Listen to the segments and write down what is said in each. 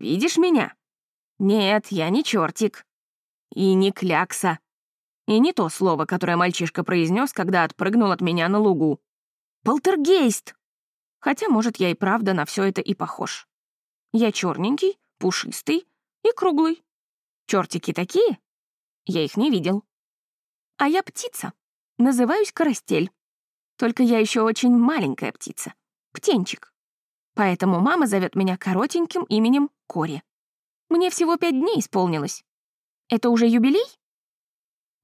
Видишь меня? Нет, я не чертик. И не клякса. И не то слово, которое мальчишка произнес, когда отпрыгнул от меня на лугу. Полтергейст! Хотя, может, я и правда на все это и похож. Я черненький, пушистый и круглый. Чертики такие? Я их не видел. А я птица. Называюсь Карастель. Только я еще очень маленькая птица. Птенчик. Поэтому мама зовет меня коротеньким именем Кори. Мне всего пять дней исполнилось. Это уже юбилей?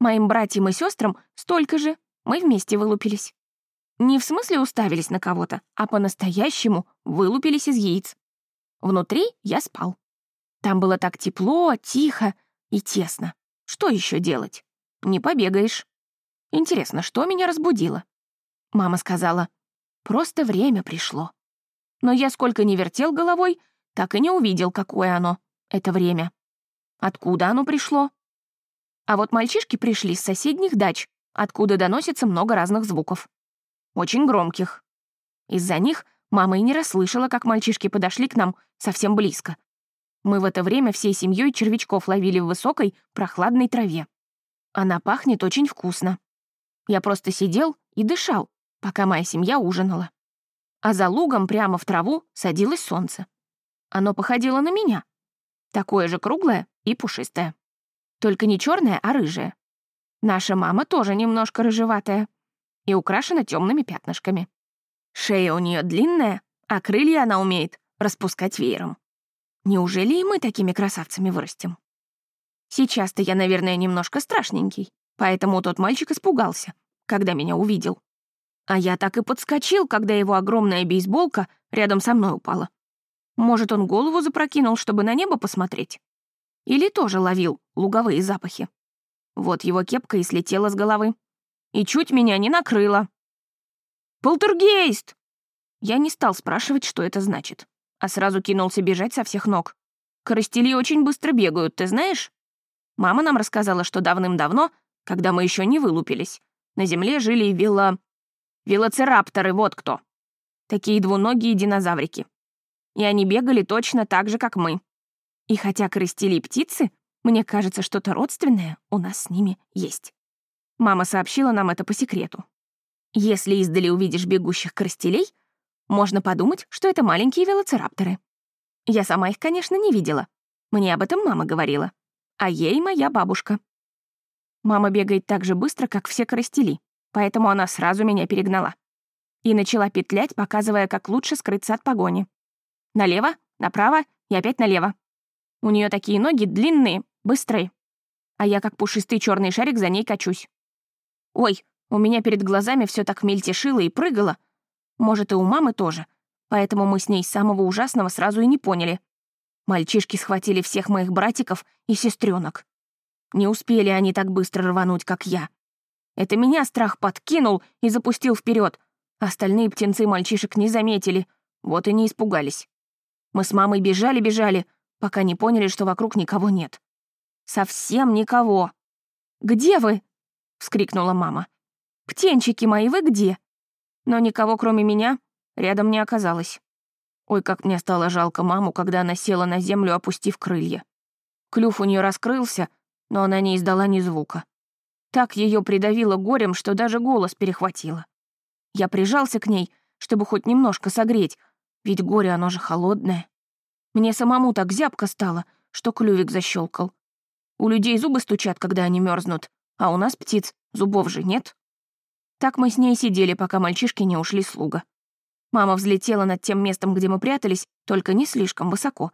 Моим братьям и сестрам столько же. Мы вместе вылупились. Не в смысле уставились на кого-то, а по-настоящему вылупились из яиц. Внутри я спал. Там было так тепло, тихо и тесно. Что еще делать? Не побегаешь. Интересно, что меня разбудило? Мама сказала, просто время пришло. Но я сколько не вертел головой, так и не увидел, какое оно, это время. Откуда оно пришло? А вот мальчишки пришли с соседних дач, откуда доносится много разных звуков. Очень громких. Из-за них мама и не расслышала, как мальчишки подошли к нам совсем близко. Мы в это время всей семьей червячков ловили в высокой, прохладной траве. Она пахнет очень вкусно. Я просто сидел и дышал, пока моя семья ужинала. А за лугом прямо в траву садилось солнце. Оно походило на меня. Такое же круглое и пушистое. Только не черное, а рыжее. Наша мама тоже немножко рыжеватая и украшена темными пятнышками. Шея у нее длинная, а крылья она умеет распускать веером. Неужели и мы такими красавцами вырастем? Сейчас-то я, наверное, немножко страшненький, поэтому тот мальчик испугался, когда меня увидел. А я так и подскочил, когда его огромная бейсболка рядом со мной упала. Может, он голову запрокинул, чтобы на небо посмотреть? Или тоже ловил луговые запахи? Вот его кепка и слетела с головы. И чуть меня не накрыло. «Полтергейст!» Я не стал спрашивать, что это значит, а сразу кинулся бежать со всех ног. Коростели очень быстро бегают, ты знаешь? Мама нам рассказала, что давным-давно, когда мы еще не вылупились, на Земле жили вилла... Велоцирапторы, вот кто. Такие двуногие динозаврики. И они бегали точно так же, как мы. И хотя коростели птицы, мне кажется, что-то родственное у нас с ними есть. Мама сообщила нам это по секрету. Если издали увидишь бегущих коростелей, можно подумать, что это маленькие велоцирапторы. Я сама их, конечно, не видела. Мне об этом мама говорила. А ей моя бабушка. Мама бегает так же быстро, как все коростели поэтому она сразу меня перегнала. И начала петлять, показывая, как лучше скрыться от погони. Налево, направо и опять налево. У нее такие ноги длинные, быстрые. А я как пушистый черный шарик за ней качусь. Ой, у меня перед глазами все так мельтешило и прыгало. Может, и у мамы тоже. Поэтому мы с ней самого ужасного сразу и не поняли. Мальчишки схватили всех моих братиков и сестренок. Не успели они так быстро рвануть, как я. Это меня страх подкинул и запустил вперед. Остальные птенцы мальчишек не заметили, вот и не испугались. Мы с мамой бежали-бежали, пока не поняли, что вокруг никого нет. Совсем никого. «Где вы?» — вскрикнула мама. «Птенчики мои, вы где?» Но никого, кроме меня, рядом не оказалось. Ой, как мне стало жалко маму, когда она села на землю, опустив крылья. Клюв у нее раскрылся, но она не издала ни звука. Так ее придавило горем, что даже голос перехватило. Я прижался к ней, чтобы хоть немножко согреть, ведь горе оно же холодное. Мне самому так зябко стало, что клювик защелкал. У людей зубы стучат, когда они мерзнут, а у нас, птиц, зубов же нет. Так мы с ней сидели, пока мальчишки не ушли слуга. Мама взлетела над тем местом, где мы прятались, только не слишком высоко.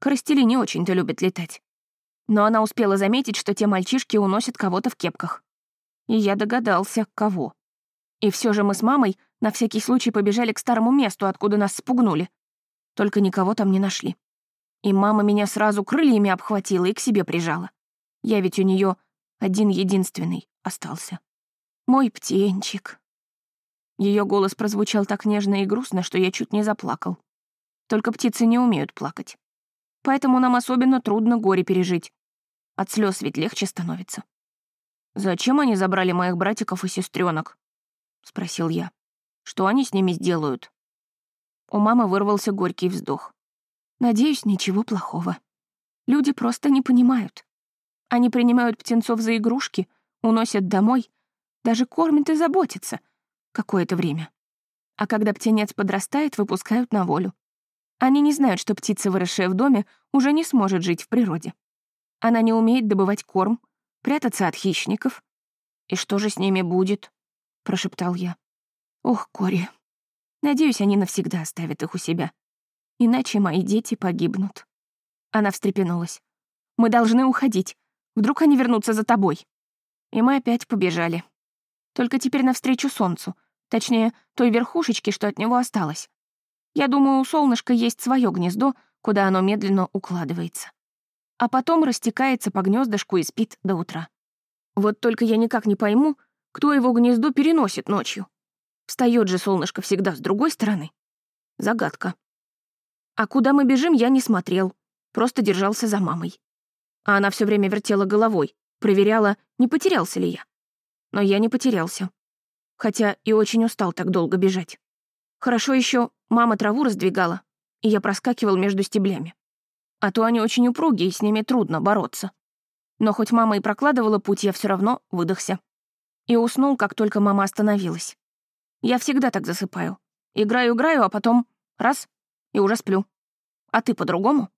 Коростели не очень-то любят летать но она успела заметить, что те мальчишки уносят кого-то в кепках. И я догадался, кого. И все же мы с мамой на всякий случай побежали к старому месту, откуда нас спугнули. Только никого там не нашли. И мама меня сразу крыльями обхватила и к себе прижала. Я ведь у нее один единственный остался. Мой птенчик. Ее голос прозвучал так нежно и грустно, что я чуть не заплакал. Только птицы не умеют плакать. Поэтому нам особенно трудно горе пережить. От слез ведь легче становится. «Зачем они забрали моих братиков и сестренок? спросил я. «Что они с ними сделают?» У мамы вырвался горький вздох. Надеюсь, ничего плохого. Люди просто не понимают. Они принимают птенцов за игрушки, уносят домой, даже кормят и заботятся какое-то время. А когда птенец подрастает, выпускают на волю. Они не знают, что птица, выросшая в доме, уже не сможет жить в природе. Она не умеет добывать корм, прятаться от хищников. «И что же с ними будет?» — прошептал я. «Ох, Кори, надеюсь, они навсегда оставят их у себя. Иначе мои дети погибнут». Она встрепенулась. «Мы должны уходить. Вдруг они вернутся за тобой». И мы опять побежали. Только теперь навстречу солнцу, точнее, той верхушечке, что от него осталось. Я думаю, у солнышка есть свое гнездо, куда оно медленно укладывается. А потом растекается по гнездышку и спит до утра. Вот только я никак не пойму, кто его гнездо переносит ночью. Встает же солнышко всегда с другой стороны. Загадка. А куда мы бежим, я не смотрел, просто держался за мамой. А она все время вертела головой, проверяла, не потерялся ли я. Но я не потерялся. Хотя и очень устал так долго бежать. Хорошо еще мама траву раздвигала, и я проскакивал между стеблями. А то они очень упругие, и с ними трудно бороться. Но хоть мама и прокладывала путь, я все равно выдохся. И уснул, как только мама остановилась. Я всегда так засыпаю. Играю-играю, а потом раз — и уже сплю. А ты по-другому?